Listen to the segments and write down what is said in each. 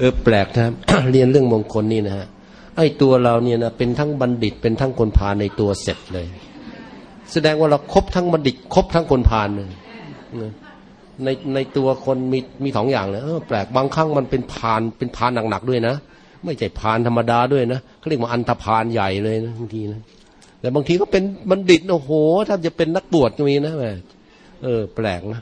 เออแปลกนะเรียนเรื่องมงคลนี่นะฮะไอ้ตัวเราเนี่ยนะเป็นทั้งบัณฑิตเป็นทั้งคนพาลในตัวเสร็จเลย แสดงว่าเราครบทั้งบัณฑิตครบทั้งคนพาลเลยในในตัวคนมีมีสองอย่างเลยเออแปลกบางครั้งมันเป็นพานเป็นพานหนักๆด้วยนะไม่ใช่พานธรรมดาด้วยนะเขาเรียกว่าอันธพาลใหญ่เลยนะบางทีนะแต่บางทีก็เป็นบัณฑิตโอ้โหถ้าจะเป็นนักบวชก็มีนะแม่เออ แปลกนะ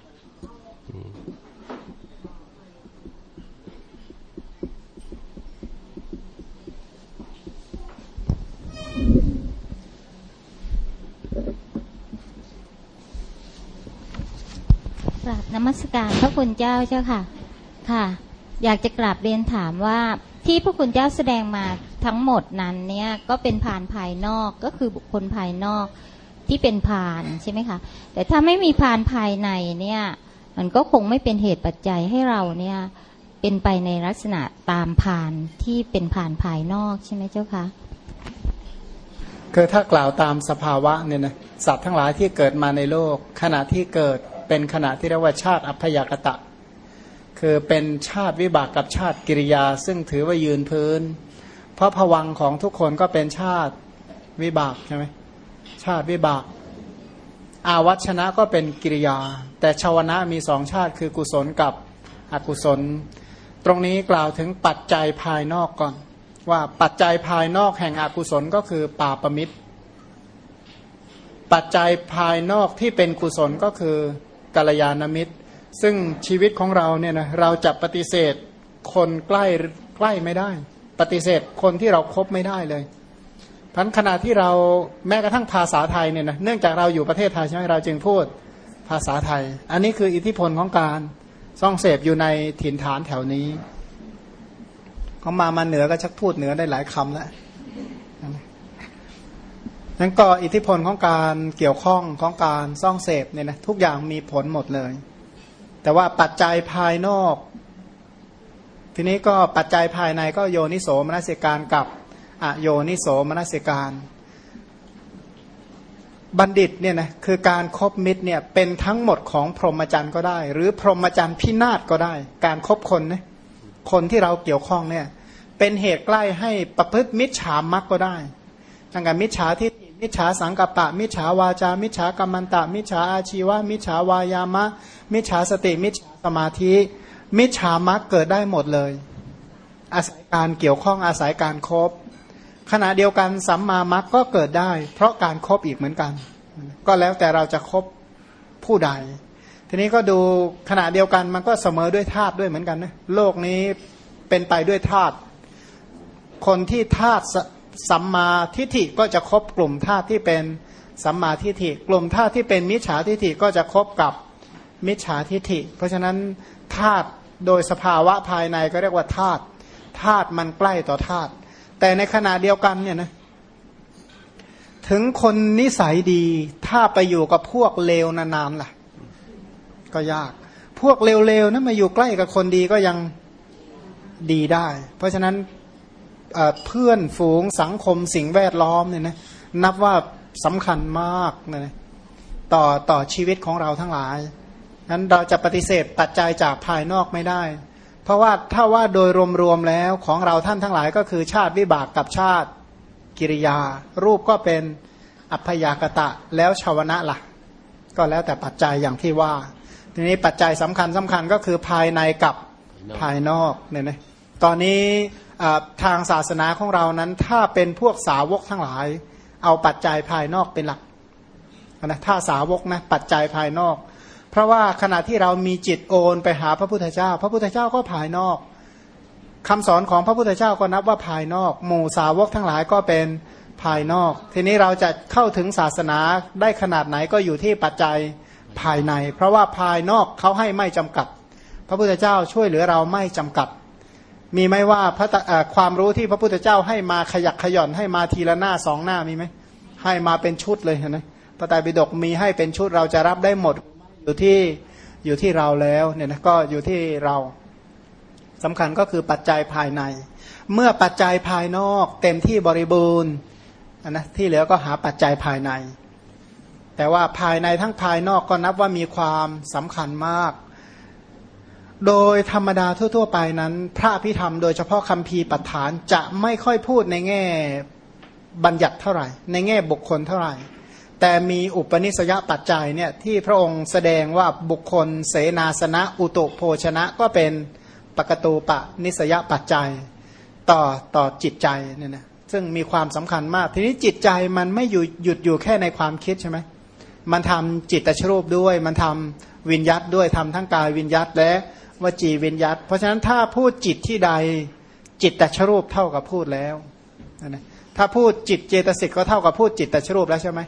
ราบนมัสการพระคุณเจ้าเจ้าค่ะ ค่ะ อยากจะกราบเรียนถามว่าที่พระคุณเจ้าแสดงมาทั้งหมดนั้นเนี่ยก็เป็นผ่านภายนอกก็คือบุคคลภายนอกที่เป็นผ่านใช่ไหมคะ แต่ถ้าไม่มีผ่านภายในเนี่ยมันก็คงไม่เป็นเหตุปัจจัยให้เราเนี่ยเป็นไปในลักษณะตามผ่านที่เป็นผ่านภายนอกใช่ไหมเจ้าคะคือถ้ากล่าวตามสภาวะเนี่ยนะสัตว์ทั้งหลายที่เกิดมาในโลก ขณะที่เกิด เป็นขณะที่เรียกว่าชาติอัพยากตะ คือเป็นชาติวิบากกับชาติกิริยา ซึ่งถือว่ายืนพื้น เพราะผวังของทุกคนก็เป็นชาติวิบากใช่ไหมชาติวิบาก อาวัชนะก็เป็นกิริยา แต่ชาวนะมีสองชาติคือกุศลกับอกุศล ตรงนี้กล่าวถึงปัจจัยภายนอกก่อน ว่าปัจจัยภายนอกแห่งอกุศลก็คือป่าประมิตรปัจจัยภายนอกที่เป็นกุศลก็คือ กัลยาณมิตร ซึ่งชีวิตของเราเนี่ยนะเราจะปฏิเสธคนใกล้ใกล้ไม่ได้ ปฏิเสธคนที่เราครบไม่ได้เลยพันขณะที่เราแม้กระทั่งภาษาไทยเนี่ยนะเนื่องจากเราอยู่ประเทศไทยใช่ไหมเราจึงพูดภาษาไทย อันนี้คืออิทธิพลของการซ่องเสพอยู่ในถิ่นฐานแถวนี้เขามามาเหนือก็ชักพูดเหนือได้หลายคำแล้ว นั้นก็อิทธิพลของการเกี่ยวข้องของการซ่องเสพเนี่ยนะทุกอย่างมีผลหมดเลย แต่ว่าปัจจัยภายนอก ทีนี้ก็ปัจจัยภายในก็โยนิโสมนัสิการกับอโยนิโสมนัสิการ บัณฑิตเนี่ยนะคือการครบมิตรเนี่ยเป็นทั้งหมดของพรหมจรรย์ก็ได้ หรือพรหมจรรย์พินาศก็ได้ การครบคนนะคนที่เราเกี่ยวข้องเนี่ยเป็นเหตุใกล้ให้ประพฤติมิจฉามักก็ได้ตั้งแต่มิจฉาที่ มิจฉาสังกัปปะ มิจฉาวาจา มิจฉากรรมันตะ มิจฉาอาชีวะ มิจฉาวายามะ มิจฉาสติ มิจฉาสมาธิ มิจฉามักเกิดได้หมดเลย อาศัยการเกี่ยวข้องอาศัยการครบขณะเดียวกันสัมมามักก็เกิดได้ เพราะการครบอีกเหมือนกัน ก็แล้วแต่เราจะครบผู้ใด ทีนี้ก็ดูขณะเดียวกันมันก็เสมอด้วยธาตุด้วยเหมือนกันนะโลกนี้เป็นไปด้วยธาตุคนที่ธาตุ สัมมาทิฏฐิก็จะครบกลุ่มธาตุที่เป็นสัมมาทิฏฐิกลุ่มธาตุที่เป็นมิจฉาทิฏฐิก็จะครบกับมิจฉาทิฏฐิ เพราะฉะนั้นธาตุโดยสภาวะภายในก็เรียกว่าธาตุธาตุมันใกล้ต่อธาตุแต่ในขณะเดียวกันเนี่ยนะถึงคนนิสัยดีถ้าไปอยู่กับพวกเลวนานๆล่ะ ก็ยาก พวกเลวๆนะมาอยู่ใกล้กับคนดีก็ยังดีได้ เพราะฉะนั้น เพื่อนฝูงสังคมสิ่งแวดล้อมเนี่ยนะนับว่าสำคัญมากนะต่อต่อชีวิตของเราทั้งหลายนั้นเราจะปฏิเสธปัจจัยจากภายนอกไม่ได้ เพราะว่าถ้าว่าโดยรวมๆแล้วของเราท่านทั้งหลายก็คือชาติวิบากกับชาติกิริยา รูปก็เป็นอัพยากตะแล้วชาวนะละ่ะ ก็แล้วแต่ปัจจัยอย่างที่ว่า ทีนี้ปัจจัยสำคัญสำคัญก็คือภายในกับภายนอกเนี่ยนะตอนนี้ ทางศาสนาของเรานั้น ถ้าเป็นพวกสาวกทั้งหลาย เอาปัจจัยภายนอกเป็นหลักนะถ้าสาวกนะปัจจัยภายนอก เพราะว่าขณะที่เรามีจิตโอนไปหาพระพุทธเจ้า พระพุทธเจ้าก็ภายนอกคำสอนของพระพุทธเจ้าก็นับว่าภายนอก หมู่สาวกทั้งหลายก็เป็นภายนอก ทีนี้เราจะเข้าถึงศาสนาได้ขนาดไหนก็อยู่ที่ปัจจัยภายใน เพราะว่าภายนอกเขาให้ไม่จำกัด พระพุทธเจ้าช่วยเหลือเราไม่จำกัด มีไหมว่าพระความรู้ที่พระพุทธเจ้าให้มาขยักขย่อนให้มาทีละหน้าสองหน้ามีไหมให้มาเป็นชุดเลยนะพระไตรปิฎกมีให้เป็นชุดเราจะรับได้หมดอยู่ที่อยู่ที่เราแล้วเนี่ยนะก็อยู่ที่เราสำคัญก็คือปัจจัยภายใน เมื่อปัจจัยภายนอกเต็มที่บริบูรณ์นะที่เหลือก็หาปัจจัยภายใน แต่ว่าภายในทั้งภายนอกก็นับว่ามีความสำคัญมาก โดยธรรมดาทั่ว ๆ ไปนั้น พระพิธรรมโดยเฉพาะคำพีปัฏฐานจะไม่ค่อยพูดในแง่บัญญัติเท่าไหร่ ในแง่บุคคลเท่าไหร่ แต่มีอุปนิสยปัจจัยเนี่ยที่พระองค์แสดงว่าบุคคล เสนาสนะ อุตุโภชนะก็เป็นปกตูปะนิสยปัจจัย ต่อต่อจิตใจเนี่ยนะซึ่งมีความสำคัญมาก ทีนี้จิตใจมันไม่อยู่หยุดอยู่แค่ในความคิดใช่ไหมมันทำจิตตชรูปด้วย มันทำวิญยัตด้วยทำทั้งกายวิญยัตและ วจีวิญยัตเพราะฉะนั้นถ้าพูดจิตที่ใดจิตตชรูปเท่ากับพูดแล้วนะถ้าพูดจิตเจตสิกก็เท่ากับพูดจิตตชรูปแล้วใช่ไหม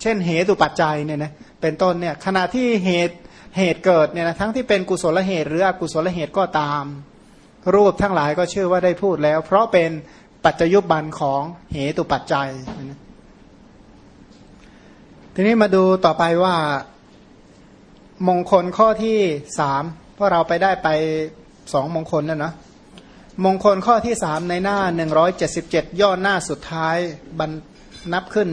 เช่นเหตุปัจจัยเนี่ยนะเป็นต้นเนี่ยขณะที่เหตุเหตุเกิดเนี่ยนะทั้งที่เป็นกุศลเหตุ หรืออกุศลเหตุก็ตาม รูปทั้งหลายก็ชื่อว่าได้พูดแล้ว เพราะเป็นปัจจยุบันของเหตุปัจจัยนะทีนี้มาดูต่อไปว่ามงคลข้อที่สาม พราะเราไปได้ไปสองมงคลแล้วนะมงคลข้อที่สามในหน้าหนึ่งร้อยเจ็ดสิบเจ็ดย่อหน้าสุดท้ายบรรนับขึ้น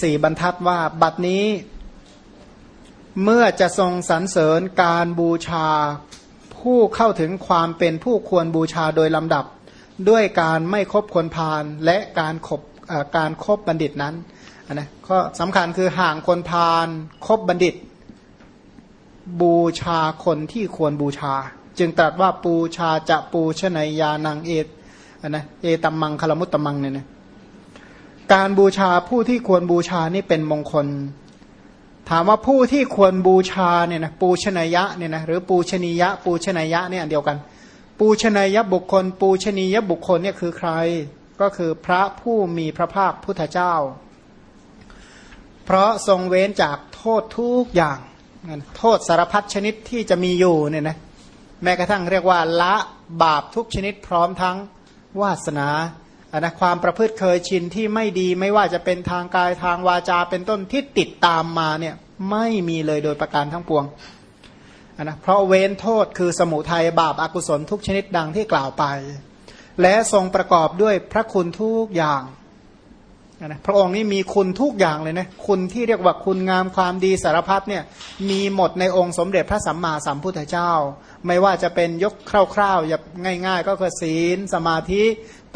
สี่บรรทัดว่าบัดนี้ เมื่อจะทรงสรรเสริญการบูชาผู้เข้าถึงความเป็นผู้ควรบูชาโดยลำดับ ด้วยการไม่คบคนพาลและการคบการครบบัณฑิตนั้นนะก็สำคัญคือห่างคนพาลคบบัณฑิต บูชาคนที่ควรบูชา จึงตรัสว่าปูชาจะปูชนยานังเอตนะเอตัมมังคลมุตตมังเนี่ยนะการบูชาผู้ที่ควรบูชานี่เป็นมงคล ถามว่าผู้ที่ควรบูชาเนี่ยนะปูชนยะเนี่ยนะหรือปูชนียะ ปูชนยะเนี่ยเดียวกัน ปูชนยะบุคคล ปูชนียะบุคคลเนี่ยคือใคร ก็คือพระผู้มีพระภาคพุทธเจ้า เพราะทรงเว้นจากโทษทุกอย่าง โทษสารพัดชนิดที่จะมีอยู่เนี่ยนะแม้กระทั่งเรียกว่าละบาปทุกชนิดพร้อมทั้งวาสนาอันนะความประพฤติเคยชินที่ไม่ดีไม่ว่าจะเป็นทางกายทางวาจาเป็นต้นที่ติดตามมาเนี่ยไม่มีเลยโดยประการทั้งปวงอันนะเพราะเว้นโทษคือสมุทัยบาปอากุศลทุกชนิดดังที่กล่าวไป และทรงประกอบด้วยพระคุณทุกอย่าง นะพระองค์นี้มีคุณทุกอย่างเลยนะคุณที่เรียกว่าคุณงามความดีสารพัดเนี่ยมีหมดในองค์สมเด็จพระสัมมาสัมพุทธเจ้า ไม่ว่าจะเป็นยกคร่าวๆอย่างง่าย ๆ ก็คือศีล สมาธิ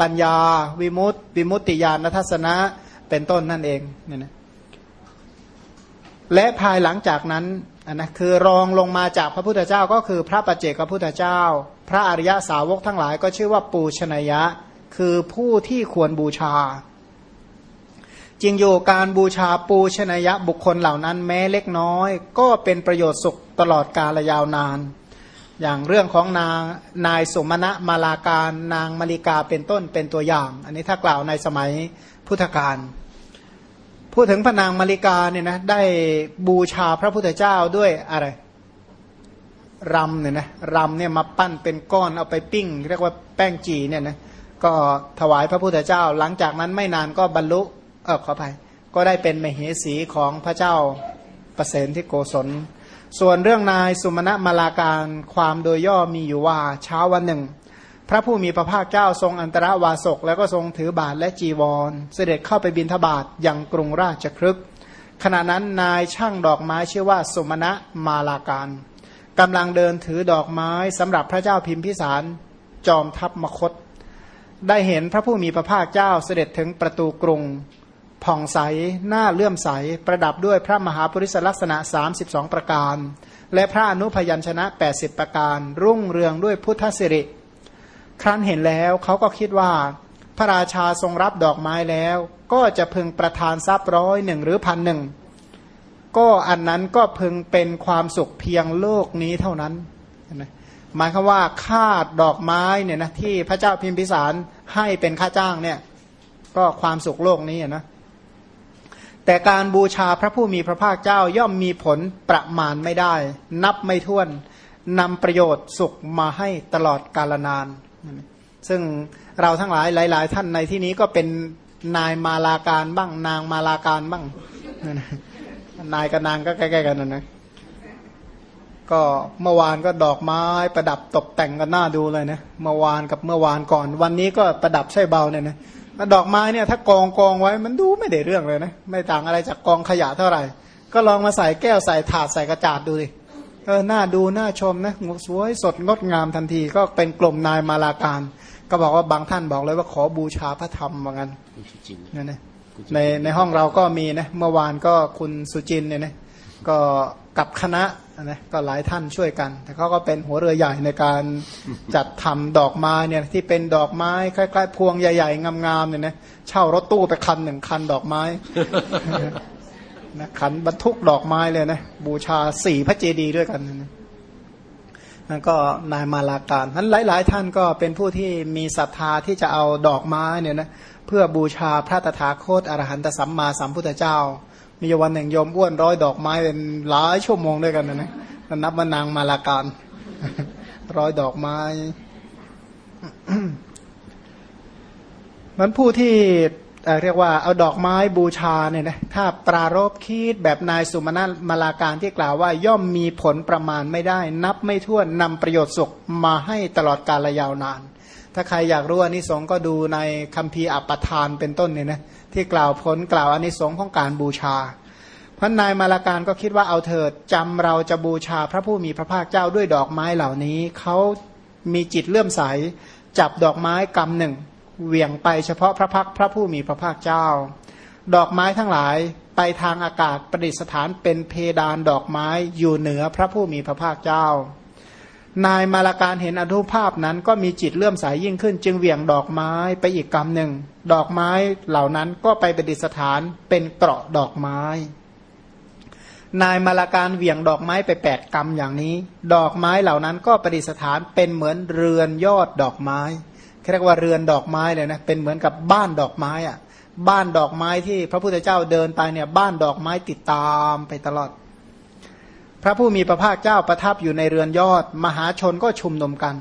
ปัญญา วิมุตติ วิมุตติญาณทัศนะเป็นต้นนั่นเองเนี่ยนะและภายหลังจากนั้นนนะคือรองลงมาจากพระพุทธเจ้าก็คือพระปัจเจกพระพุทธเจ้า พระอริยสาวกทั้งหลายก็ชื่อว่าปูชนยะ คือผู้ที่ควรบูชา จริงอยู่การบูชาปูชนยะบุคคลเหล่านั้นแม้เล็กน้อย ก็เป็นประโยชน์สุขตลอดกาลยาวนาน อย่างเรื่องของนางนายสมณะมาลาการนางมาริกาเป็นต้นเป็นตัวอย่าง อันนี้ถ้ากล่าวในสมัยพุทธกาลพูดถึงพระนางมาริกาเนี่ยนะได้บูชาพระพุทธเจ้าด้วยอะไรรำเนี่ยนะรำเนี่ยมาปั้นเป็นก้อนเอาไปปิ้ง เรียกว่าแป้งจีเนี่ยนะก็ถวายพระพุทธเจ้า หลังจากนั้นไม่นานก็บรรลุ เออขออภัยก็ได้เป็นมเหสีของพระเจ้าประเสนที่โกศล ส่วนเรื่องนายสุมาณะมาลาการความโดยย่อมีอยู่ว่าเช้าวันหนึ่ง พระผู้มีพระภาคเจ้าทรงอันตรวาสกแล้วก็ทรงถือบาทและจีวร เสด็จเข้าไปบินทบาทยังกรุงราชครึกขณะนั้นนายช่างดอกไม้ชื่อว่าสุมาณะมาลาการกำลังเดินถือดอกไม้สำหรับพระเจ้าพิมพิสารจอมทัพมคต ได้เห็นพระผู้มีพระภาคเจ้าเสด็จถึงประตูกรุง ผ่องใสหน้าเลื่อมใส ประดับด้วยพระมหาปริศลักษณะ 32 ประการ และพระอนุพยัญชนะ 80 ประการ รุ่งเรืองด้วยพุทธสิริ ครั้นเห็นแล้วเขาก็คิดว่า พระราชาทรงรับดอกไม้แล้ว ก็จะพึงประทานทรัพย์ร้อยหนึ่งหรือพันหนึ่งก็อันนั้นก็พึงเป็นความสุขเพียงโลกนี้เท่านั้นหมายคือว่าค่าดอกไม้เนี่ยนะที่พระเจ้าพิมพิสารให้เป็นค่าจ้างเนี่ย ก็ความสุขโลกนี้นะ แต่การบูชาพระผู้มีพระภาคเจ้าย่อมมีผลประมาณไม่ได้ นับไม่ถ้วนนำประโยชน์สุขมาให้ตลอดกาลนาน ซึ่งเราทั้งหลายหลาย ๆ ท่านในที่นี้ก็เป็นนายมาลาการบ้าง นางมาลาการบ้าง นายกับนางก็ใกล้ๆกันนะนะก็เมื่อวานก็ดอกไม้ประดับตกแต่งกันหน้าดูเลยนะ เมื่อวานกับเมื่อวานก่อน วันนี้ก็ประดับใช่เบาเนี่ยนะ ดอกไม้เนี่ยถ้ากองกองไว้มันดูไม่ได้เรื่องเลยนะ ไม่ต่างอะไรจากกองขยะเท่าไหร่ ก็ลองมาใส่แก้วใส่ถาดใส่กระจาดดูดิเออหน้าดูหน้าชมนะสวยสดงดงามทันทีก็เป็นกลุ่มนายมาลาการ ก็บอกว่าบางท่านบอกเลยว่าขอบูชาพระธรรมว่างั้นจริงเนี่ยนะในในห้องเราก็มีนะเมื่อวานก็คุณสุจินเนี่ยนะก็ กับคณะนะก็หลายท่านช่วยกัน แต่เขาก็เป็นหัวเรือใหญ่ในการจัดทำดอกไม้เนี่ยที่เป็นดอกไม้คล้ายๆพวงใหญ่ ๆ งามๆเนี่ยนะเช่ารถตู้ไปคันหนึ่งคันดอกไม้นะขันบรรทุกดอกไม้เลยนะบูชาสี่พระเจดีย์ด้วยกันนะนั่นก็นายมาลาการนั้นหลาย ๆ ท่านก็เป็นผู้ที่มีศรัทธาที่จะเอาดอกไม้เนี่ยนะเพื่อบูชาพระตถาคตอรหันตสัมมาสัมพุทธเจ้า มีวันหนึ่งโยมอ้วนร้อยดอกไม้เป็นหลายชั่วโมงด้วยกันนะนะนับว่านางมาลาการร้อยดอกไม้มันผู้ที่เเรียกว่าเอาดอกไม้บูชาเนี่ยนะถ้าปรารบคิดแบบนายสุมาณมาลาการที่กล่าวว่า ย่อมมีผลประมาณไม่ได้ นับไม่ถ้วนนำประโยชน์สุขมาให้ตลอดกาลยาวนาน ถ้าใครอยากรู้อานิสงส์ก็ดูในคัมภีร์อัปทานเป็นต้นเนี่ยนะ ที่กล่าวผลกล่าวอานิสงส์ของการบูชาพันนายมาลาการก็คิดว่าเอาเถิดจำเราจะบูชาพระผู้มีพระภาคเจ้าด้วยดอกไม้เหล่านี้ เขามีจิตเลื่อมใส จับดอกไม้กำหนึ่งเหวี่ยงไปเฉพาะพระพักพระผู้มีพระภาคเจ้า ดอกไม้ทั้งหลายไปทางอากาศประดิษฐานเป็นเพดานดอกไม้อยู่เหนือพระผู้มีพระภาคเจ้า นายมาลาการเห็นอนุภาพนั้นก็มีจิตเลื่อมใสยยิ่งขึ้น จึงเหวี่ยงดอกไม้ไปอีกกำหนึ่ง ดอกไม้เหล่านั้นก็ไปประดิษฐานเป็นเกราะดอกไม้ นายมาลาการเหวี่ยงดอกไม้ไปแปดกำอย่างนี้ ดอกไม้เหล่านั้นก็ประดิษฐานเป็นเหมือนเรือนยอดดอกไม้เรียกว่าเรือนดอกไม้เลยนะเป็นเหมือนกับบ้านดอกไม้อะบ้านดอกไม้ที่พระพุทธเจ้าเดินไปเนี่ยบ้านดอกไม้ติดตามไปตลอด พระผู้มีพระภาคเจ้าประทับอยู่ในเรือนยอด มหาชนก็ชุมนุมกัน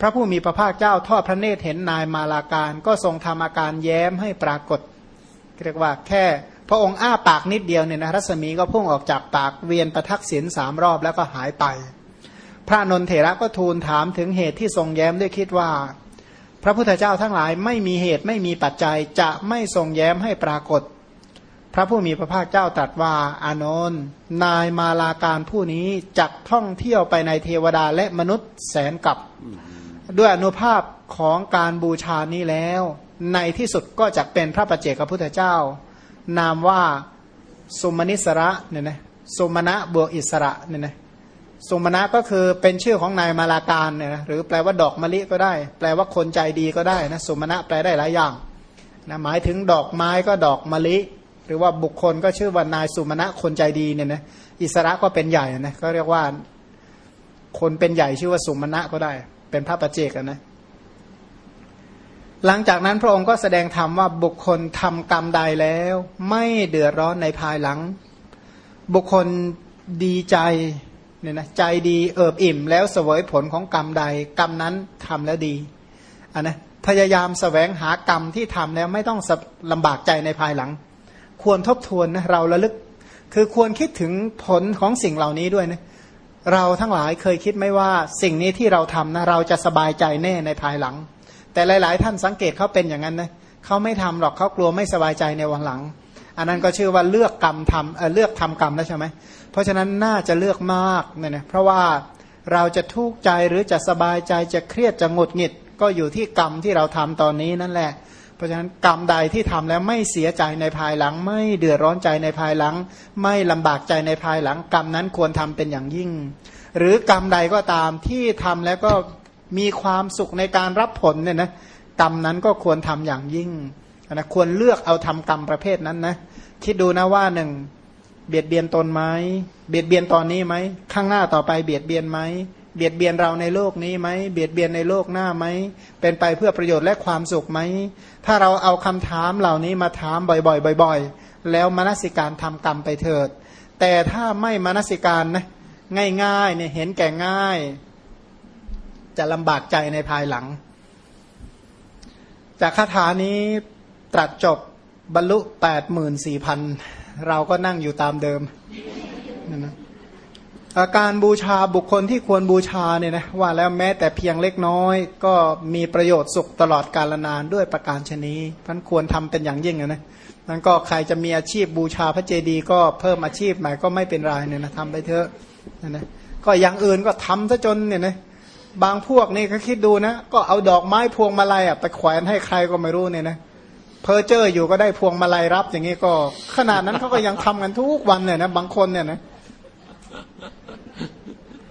พระผู้มีพระภาคเจ้าทอดพระเนตรเห็นนายมาลาการ ก็ทรงทำอาการแย้มให้ปรากฏเรียกว่าแค่พระองค์อ้าปากนิดเดียวเนี่ยนะรัศมีก็พุ่งออกจากปากเวียนประทักษิณสามรอบแล้วก็หายไป พระนนเถระก็ทูลถามถึงเหตุที่ทรงแย้มด้วยคิดว่า พระพุทธเจ้าทั้งหลายไม่มีเหตุไม่มีปัจจัยจะไม่ทรงแย้มให้ปรากฏ พระผู้มีพระภาคเจ้าตรัสว่า อานนท์นายมาลาการผู้นี้จักท่องเที่ยวไปในเทวดาและมนุษย์แสนกับ ด้วยอนุภาพของการบูชานี้แล้ว ในที่สุดก็จะเป็นพระประเจกพระพุทธเจ้า นามว่าสุมานิสระเนี่ยนะสุมาณะบวกอิสระเนี่ยนะสุมาณะก็คือเป็นชื่อของนายมาลาการเนี่ยนะหรือแปลว่าดอกมะลิก็ได้ แปลว่าคนใจดีก็ได้นะสุมาณะแปลได้หลายอย่างนะหมายถึงดอกไม้ก็ดอกมะลิห รือว่าบุคคลก็ชื่อว่านายสุมาณะคนใจดีเนี่ยนะอิสระก็เป็นใหญ่นะก็เรียกว่าคนเป็นใหญ่ชื่อว่าสุมาณะก็ได้ เป็นพระประเจกนะหลังจากนั้นพระองค์ก็แสดงธรรมว่าบุคคลทำกรรมใดแล้ว ไม่เดือดร้อนในภายหลัง บุคคลดีใจเนี่ยนะใจดีเอิบอิ่ม แล้วเสวยผลของกรรมใด กรรมนั้นทำแล้วดีอันนะพยายามสแสวงหากรรมที่ทำแล้วไม่ต้องลำบากใจในภายหลัง ควรทบทวนนะเราระลึก คือควรคิดถึงผลของสิ่งเหล่านี้ด้วยนะเราทั้งหลายเคยคิดไหมว่าสิ่งนี้ที่เราทำนะเราจะสบายใจแน่ในภายหลัง แต่หลาย ๆ ท่านสังเกตเขาเป็นอย่างนั้นนะเขาไม่ทำหรอกเขากลัวไม่สบายใจในวันหลัง อันนั้นก็ชื่อว่าเลือกกรรมทำเออเลือกทำกรรมแล้วใช่ไหมเพราะฉะนั้นน่าจะเลือกมากเนี่ยนะเพราะว่าเราจะทุกข์ใจหรือจะสบายใจจะเครียดจะหงุดหงิด ก็อยู่ที่กรรมที่เราทำตอนนี้นั่นแหละ เพราะฉะนั้นกรรมใดที่ทำแล้วไม่เสียใจในภายหลัง ไม่เดือดร้อนใจในภายหลัง ไม่ลำบากใจในภายหลัง กรรมนั้นควรทำเป็นอย่างยิ่ง หรือกรรมใดก็ตามที่ทำแล้วก็มีความสุขในการรับผลเนี่ยนะกรรมนั้นก็ควรทำอย่างยิ่งนะควรเลือกเอาทำกรรมประเภทนั้นนะคิดดูนะว่าหนึ่งเบียดเบียนตนไหมเบียดเบียนตอนนี้ไหมข้างหน้าต่อไปเบียดเบียนไหม เบียดเบียนเราในโลกนี้ไหมเบียดเบียนในโลกหน้าไหมเป็นไปเพื่อประโยชน์และความสุขไหมถ้าเราเอาคำถามเหล่านี้มาถามบ่อยๆบ่อยๆ แล้วมนสิการทำกรรมไปเถิด แต่ถ้าไม่มนสิการนะง่ายๆเนี่ยเห็นแก่ง่าย จะลำบากใจในภายหลัง จากคาถานี้ตรัสจบบรรลุแปดหมื่นสี่พันเราก็นั่งอยู่ตามเดิมนะ การบูชาบุคคลที่ควรบูชาเนี่ยนะว่าแล้วแม้แต่เพียงเล็กน้อย ก็มีประโยชน์สุขตลอดกาลนานด้วยประการชนีพันควรทำเป็นอย่างยิ่งนะนั้นก็ใครจะมีอาชีพบูชาพระเจดีย์ก็เพิ่มอาชีพใหม่ก็ไม่เป็นไรเนี่ยนะทำไปเถอะนะก็อย่างอื่นก็ทำซะจนเนี่ยนะบางพวกนี่ก็คิดดูนะ ก็เอาดอกไม้พวงมาลัยอะไปแขวนให้ใครก็ไม่รู้เนี่ยนะเพอเจออยู่ก็ได้พวงมาลัยรับอย่างนี้ก็ ขนาดนั้นเขาก็ยังทำกันทุกวันเนี่ยนะบางคนเนี่ยนะ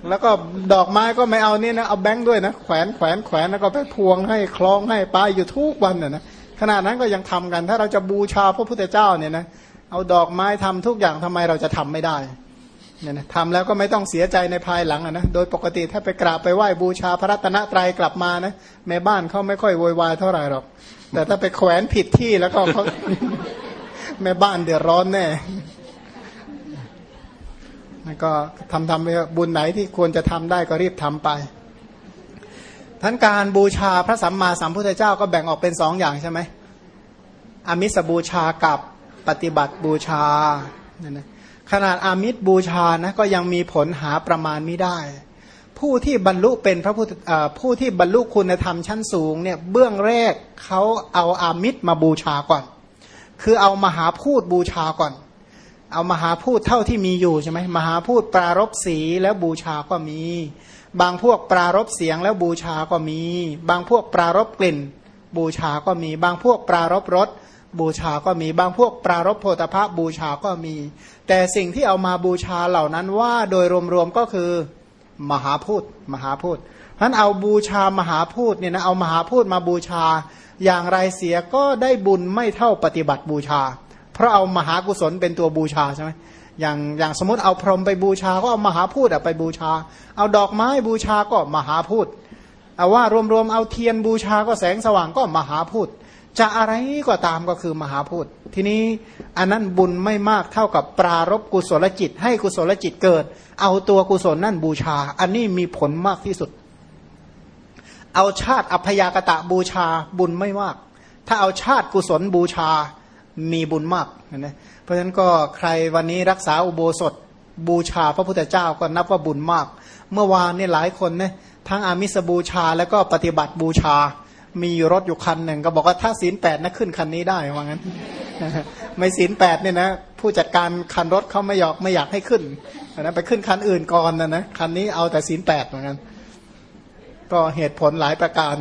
แล้วก็ดอกไม้ก็ไม่เอาเนี่ยนะเอาแบงค์ด้วยนะแขวนแขวนแขวนแล้วก็ไปพวงให้คล้องให้ปลายอยู่ทุกวันเนี่ยนะขนาดนั้นก็ยังทำกัน ถ้าเราจะบูชาพระพุทธเจ้าเนี่ยนะเอาดอกไม้ทำทุกอย่างทำไมเราจะทำไม่ได้เนี่ยนะทำแล้วก็ไม่ต้องเสียใจในภายหลังนะโดยปกติถ้าไปกราบไปไหว้บูชาพระรัตนตรัยกลับมานะแม่บ้านเขาไม่ค่อยโวยวายเท่าไหร่หรอก แต่ถ้าไปแขวนผิดที่แล้วก็เขาแม่บ้านเดือดร้อนแน่ ก็ทำทำไปบุญไหนที่ควรจะทำได้ก็รีบทำไปทั้นการบูชาพระสัมมาสัมพุทธเจ้าก็แบ่งออกเป็นสองอย่างใช่ไหมอามิสบูชากับปฏิบัติบูชาเนี่ยนะขนาดอามิสบูชานะก็ยังมีผลหาประมาณไม่ได้ ผู้ที่บรรลุเป็นพระพุทธผู้ที่บรรลุคุณธรรมชั้นสูงเนี่ยเบื้องแรกเขาเอาอามิสมาบูชาก่อน คือเอามหาพูดบูชาก่อน เอามหาพูดเท่าที่มีอยู่ใช่ไหมมหาพูดปรารบสีแล้วบูชาก็มี บางพวกปรารบเสียงแล้วบูชาก็มี บางพวกปรารบกลิ่น บูชาก็มี บางพวกปรารบรสบูชาก็มีบางพวกปรารบโพธพะบูชาก็มี แต่สิ่งที่เอามาบูชาเหล่านั้นว่าโดยรวมๆก็คือมหาพูดมหาพูดท่านเอาบูชามหาพูดเนี่ยนะเอามหาพูดมาบูชา อย่างไรเสียก็ได้บุญไม่เท่าปฏิบัติบูชา เพราะเอามหากุศลเป็นตัวบูชาใช่ไหมอย่างอย่างสมมติเอาพรหมไปบูชาก็เอามหาพูดไปบูชา เอาดอกไม้บูชาก็มหาพูดเอาว่ารวมๆเอาเทียนบูชาก็แสงสว่างก็มหาพูดจะอะไรก็ตามก็คือมหาพูดทีนี้อันนั้นบุญไม่มากเท่ากับปรารบกุศลจิต ให้กุศลจิตเกิด เอาตัวกุศลนั่นบูชา อันนี้มีผลมากที่สุด เอาชาติอัพยากตะบูชาบุญไม่มาก ถ้าเอาชาติกุศลบูชา มีบุญมากนะเพราะฉะนั้นก็ใครวันนี้รักษาอุโบสถบูชาพระพุทธเจ้าก็นับว่าบุญมาก เมื่อวานนี่หลายคนนี่ยทั้งอามิสบูชาแล้วก็ปฏิบัติบูชา มีรถอยู่คันหนึ่งก็บอกว่าถ้าศีลแปดนะขึ้นคันนี้ได้ว่างั้น ไม่ศีลแปดเนี่ยนะผู้จัดการคันรถเขาไม่อยากไม่อยากให้ขึ้นนะไปขึ้นคันอื่นก่อนนะนะคันนี้เอาแต่ศีลแปดเหมือนกันก็เหตุผลหลายประการ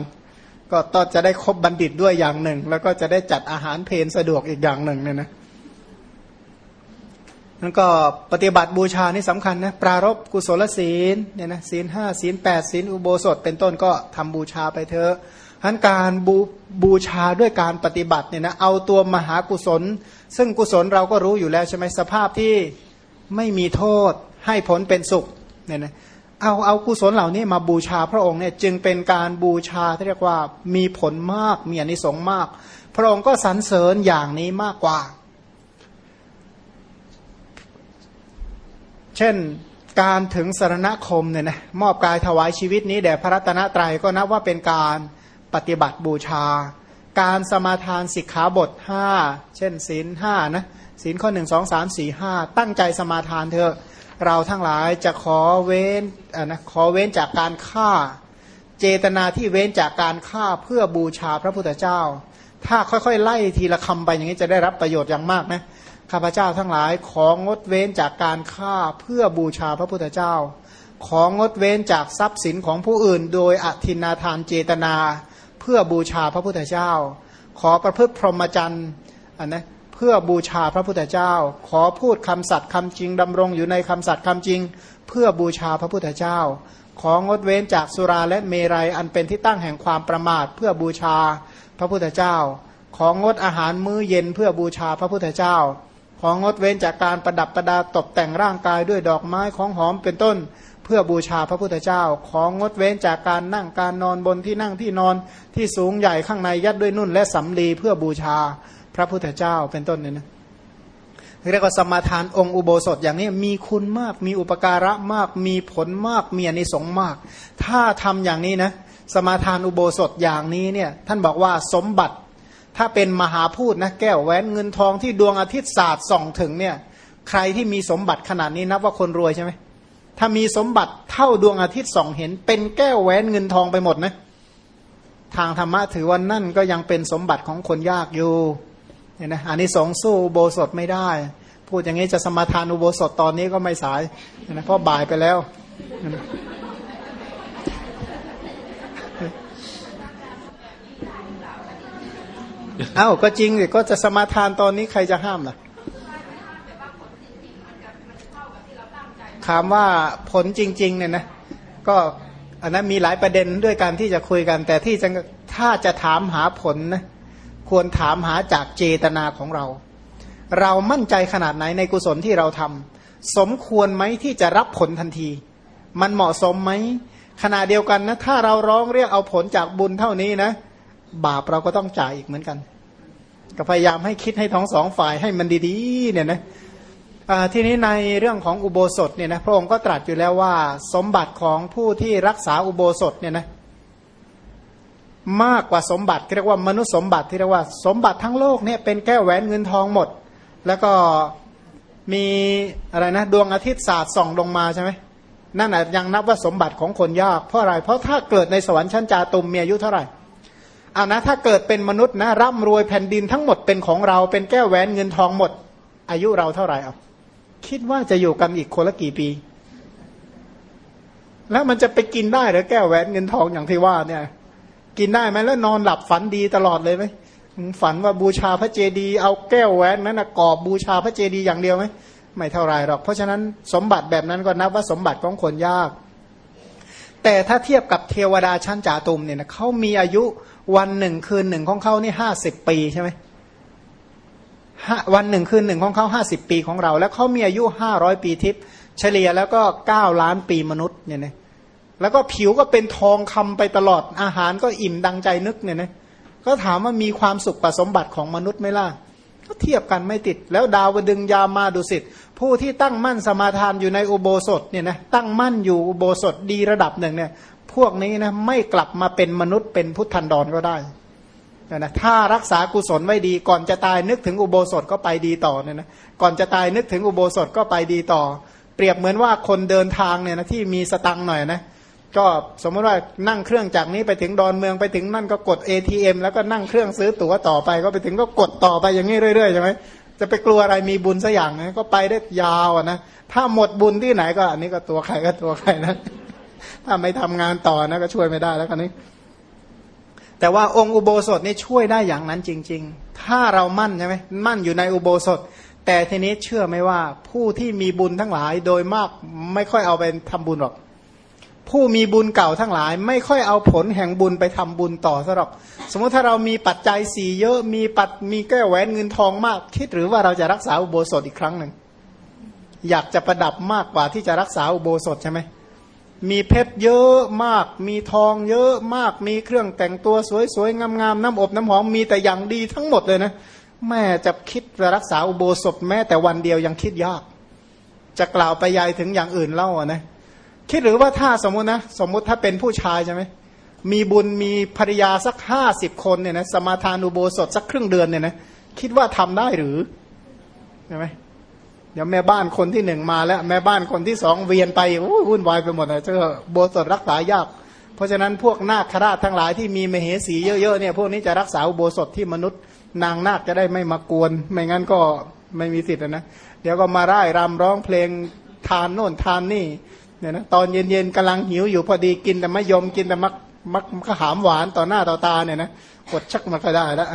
ก็ต้องจะได้คบบัณฑิตด้วยอย่างหนึ่ง แล้วก็จะได้จัดอาหารเพลนสะดวกอีกอย่างหนึ่งเนี่ยนะนั่นก็ปฏิบัติบูชานี่สำคัญนะปรารบกุศลศีลเนี่ยนะศีลห้าศีลแปดศีลอุโบสถ เป็นต้นก็ทำบูชาไปเถอะทั้นการบูบูชาด้วยการปฏิบัติเนี่ยนะเอาตัวมหากุศล ซึ่งกุศลเราก็รู้อยู่แล้วใช่ไหมสภาพที่ไม่มีโทษให้ผลเป็นสุขเนี่ยนะ เอาเอากุศลเหล่านี้มาบูชาพระองค์เนี่ยจึงเป็นการบูชาที่เรียกว่ามีผลมากมีอนิสงส์มาก พระองค์ก็สรรเสริญอย่างนี้มากกว่า เช่นการถึงสารณคมเนี่ยนะมอบกายถวายชีวิตนี้แด่พระรัตนตรัยก็นับว่าเป็นการปฏิบัติบูชา การสมาทานสิกขาบทห้าเช่นศีลห้านะศีลข้อหนึ่งสองสามสี่ห้าตั้งใจสมาทานเถอะ เราทั้งหลายจะขอเว้นนะขอเว้นจากการฆ่า เจตนาที่เว้นจากการฆ่าเพื่อบูชาพระพุทธเจ้า ถ้าค่อยๆ ไล่ทีละคำไปอย่างนี้จะได้รับประโยชน์อย่างมากนะข้าพเจ้าทั้งหลายของดเว้นจากการฆ่าเพื่อบูชาพระพุทธเจ้า ของดเว้นจากทรัพย์สินของผู้อื่น โดยอธินาทานเจตนา เพื่อบูชาพระพุทธเจ้า ขอประพฤติพรหมจรรย์อันนะ พื่อบูชาพระพุทธเจ้า ขอพูดคำสัตย์คำจริงดำรงอยู่ในคำสัตย์คำจริง เพื่อบูชาพระพุทธเจ้า ของดเว้นจากสุราและเมรัยอันเป็นที่ตั้งแห่งความประมาท เพื่อบูชาพระพุทธเจ้า ของงดอาหารมื้อเย็นเพื่อบูชาพระพุทธเจ้า ของงดเว้นจากการประดับประดาตกแต่งร่างกายด้วยดอกไม้ของหอมเป็นต้น เพื่อบูชาพระพุทธเจ้า ของงดเว้นจากการนั่งการนอนบนที่นั่งที่นอนที่สูงใหญ่ข้างในยัดด้วยนุ่นและสำลีเพื่อบูชา พระพุทธเจ้าเป็นต้นเนี่ยนะเรียกว่าสมาทานองค์อุโบสถอย่างนี้มีคุณมากมีอุปการะมาก มีผลมากมีอนิสงส์มาก ถ้าทำอย่างนี้นะสมาทานอุโบสถอย่างนี้เนี่ยท่านบอกว่าสมบัติถ้าเป็นมหาพูดนะแก้วแหวนเงินทองที่ดวงอาทิตย์ศาสตร์ส่องถึงเนี่ยใครที่มีสมบัติขนาดนี้นับว่าคนรวยใช่ไหมถ้ามีสมบัติเท่าดวงอาทิตย์ส่องเห็น เป็นแก้วแหวนเงินทองไปหมดนะทางธรรมะถือว่านั่นก็ยังเป็นสมบัติของคนยากอยู่ เนี่ยนะอันนี้สองสู้โบสถไม่ได้ พูดอย่างนี้จะสมาทานอุโบสถตอนนี้ก็ไม่สายนะเพราะบ่ายไปแล้วเอ้าก็จริงสิก็จะสมาทานตอนนี้ใครจะห้ามล่ะถามว่าผลจริง ๆ เนี่ยนะก็อันนั้นมีหลายประเด็นด้วยการที่จะคุยกัน แต่ที่จะถ้าจะถามหาผลนะ ควรถามหาจากเจตนาของเรา เรามั่นใจขนาดไหนในกุศลที่เราทำสมควรไหมที่จะรับผลทันที มันเหมาะสมไหมขณะเดียวกันนะถ้าเราร้องเรียกเอาผลจากบุญเท่านี้นะ บาปเราก็ต้องจ่ายอีกเหมือนกัน ก็พยายามให้คิดให้ทั้งสองฝ่ายให้มันดีๆเนี่ยนะทีนี้ในเรื่องของอุโบสถเนี่ยนะพระองค์ก็ตรัสอยู่แล้วว่า สมบัติของผู้ที่รักษาอุโบสถเนี่ยนะ มากกว่าสมบัติที่เรียกว่ามนุษย์สมบัติที่เรียกว่าสมบัติทั้งโลกเนี่ยเป็นแก้วแหวนเงินทองหมด แล้วก็มีอะไรนะดวงอาทิตย์ศาสตร์ส่องลงมาใช่ไหมนั่นยังนับว่าสมบัติของคนยากเพราะอะไร เพราะถ้าเกิดในสวรรค์ชั้นจาตุมมีอายุเท่าไหร่เอานะถ้าเกิดเป็นมนุษย์นะร่ำรวยแผ่นดินทั้งหมดเป็นของเราเป็นแก้วแหวนเงินทองหมด อายุเราเท่าไหร่เอาคิดว่าจะอยู่กันอีกคนละกี่ปี แล้วมันจะไปกินได้หรือแก้วแหวนเงินทองอย่างที่ว่าเนี่ย กินได้ไหมแล้วนอนหลับฝันดีตลอดเลยไหมฝันว่าบูชาพระเจดีย์เอาแก้วแหวนนั้นนะกอบบูชาพระเจดีย์อย่างเดียวไหมไม่เท่าไรหรอก เพราะฉะนั้นสมบัติแบบนั้นก็นับว่าสมบัติของคนยาก แต่ถ้าเทียบกับเทวดาชั้นจ่าตุมเนี่ยนะเขามีอายุวันหนึ่งคืนหนึ่งของเขานี่ห้าสิบปีใช่ไหมวันหนึ่งคืนหนึ่งของเขาห้าสิบปีของเรา แล้วเขามีอายุห้าร้อยปีทิพย์เฉลี่ยแล้วก็เก้าล้านปีมนุษย์เนี่ยนะ แล้วก็ผิวก็เป็นทองคำไปตลอดอาหารก็อิ่มดังใจนึกเนี่ยนะก็ถามว่ามีความสุขประสมบัติของมนุษย์ไหมล่ะก็เทียบกันไม่ติด แล้วดาวดึงยามาดุสิตผู้ที่ตั้งมั่นสมาทานอยู่ในอุโบสถเนี่ยนะตั้งมั่นอยู่อุโบสถดีระดับหนึ่งเนี่ย พวกนี้นะไม่กลับมาเป็นมนุษย์เป็นพุทธันดรก็ได้นะถ้ารักษากุศลไว้ดีก่อนจะตายนึกถึงอุโบสถก็ไปดีต่อเนี่ยนะก่อนจะตายนึกถึงอุโบสถก็ไปดีต่อ เปรียบเหมือนว่าคนเดินทางเนี่ยนะที่มีสตังหน่อยนะ ก็สมมติว่านั่งเครื่องจากนี้ไปถึงดอนเมืองไปถึงนั่นก็กด ATM แล้วก็นั่งเครื่องซื้อตั๋วต่อไป ก็ไปถึงก็กดต่อไปอย่างนี้เรื่อยๆใช่ไหมจะไปกลัวอะไรมีบุญสักอย่างนะก็ไปได้ยาวนะถ้าหมดบุญที่ไหนก็อันนี้ก็ตัวใครก็ตัวใครนะถ้าไม่ทำงานต่อนะก็ช่วยไม่ได้แล้วกันนี้ แต่ว่าองค์อุโบสถนี่ช่วยได้อย่างนั้นจริง ๆ ถ้าเรามั่นใช่ไหมมั่นอยู่ในอุโบสถ แต่ทีนี้เชื่อไหมว่าผู้ที่มีบุญทั้งหลายโดยมากไม่ค่อยเอาไปทำบุญหรอก ผู้มีบุญเก่าทั้งหลาย ไม่ค่อยเอาผลแห่งบุญไปทำบุญต่อซะหรอกสมมติถ้าเรามีปัจจัยสี่เยอะมีปัดมีแก้วแหวนเงินทองมาก คิดหรือว่าเราจะรักษาอุโบสถอีกครั้งหนึ่งอยากจะประดับมากกว่าที่จะรักษาอุโบสถใช่ไหมมีเพชรเยอะมาก มีทองเยอะมาก มีเครื่องแต่งตัวสวยๆงามๆน้ำอบน้ำหอมมีแต่อย่างดีทั้งหมดเลยนะแม่จะคิดจะรักษาอุโบสถแม้แต่วันเดียวยังคิดยาก จะกล่าวไปยายถึงอย่างอื่นเล่าอะนะ คิดหรือว่าถ้าสมมตินะสมมุติถ้าเป็นผู้ชายใช่ไหมมีบุญมีภรรยาสักห้าสิบคนเนี่ยนะสมาทานอุโบสถสักครึ่งเดือนเนี่ยนะคิดว่าทำได้หรือใช่ไหมเดี๋ยวแม่บ้านคนที่หนึ่งมาแล้ว แม่บ้านคนที่สองเวียนไปวุ่นวายไปหมดเลยเจ้าโบสถรักษายาก เพราะฉะนั้นพวกนาคราชทั้งหลายที่มีมเหสีเยอะๆเนี่ยพวกนี้จะรักษาอุโบสถที่มนุษย์ นางนาคจะได้ไม่มากวน ไม่งั้นก็ไม่มีสิทธิ์นะเดี๋ยวก็มาร่ายรำร้องเพลงทานโน่นทานนี่ เนี่ยนะตอนเย็นๆกำลังหิวอยู่พอดีกินแต่มะยมกินแต่มักมักขามหวานต่อหน้าต่อตาเนี่ยนะกดชักมันก็ได้แล้ว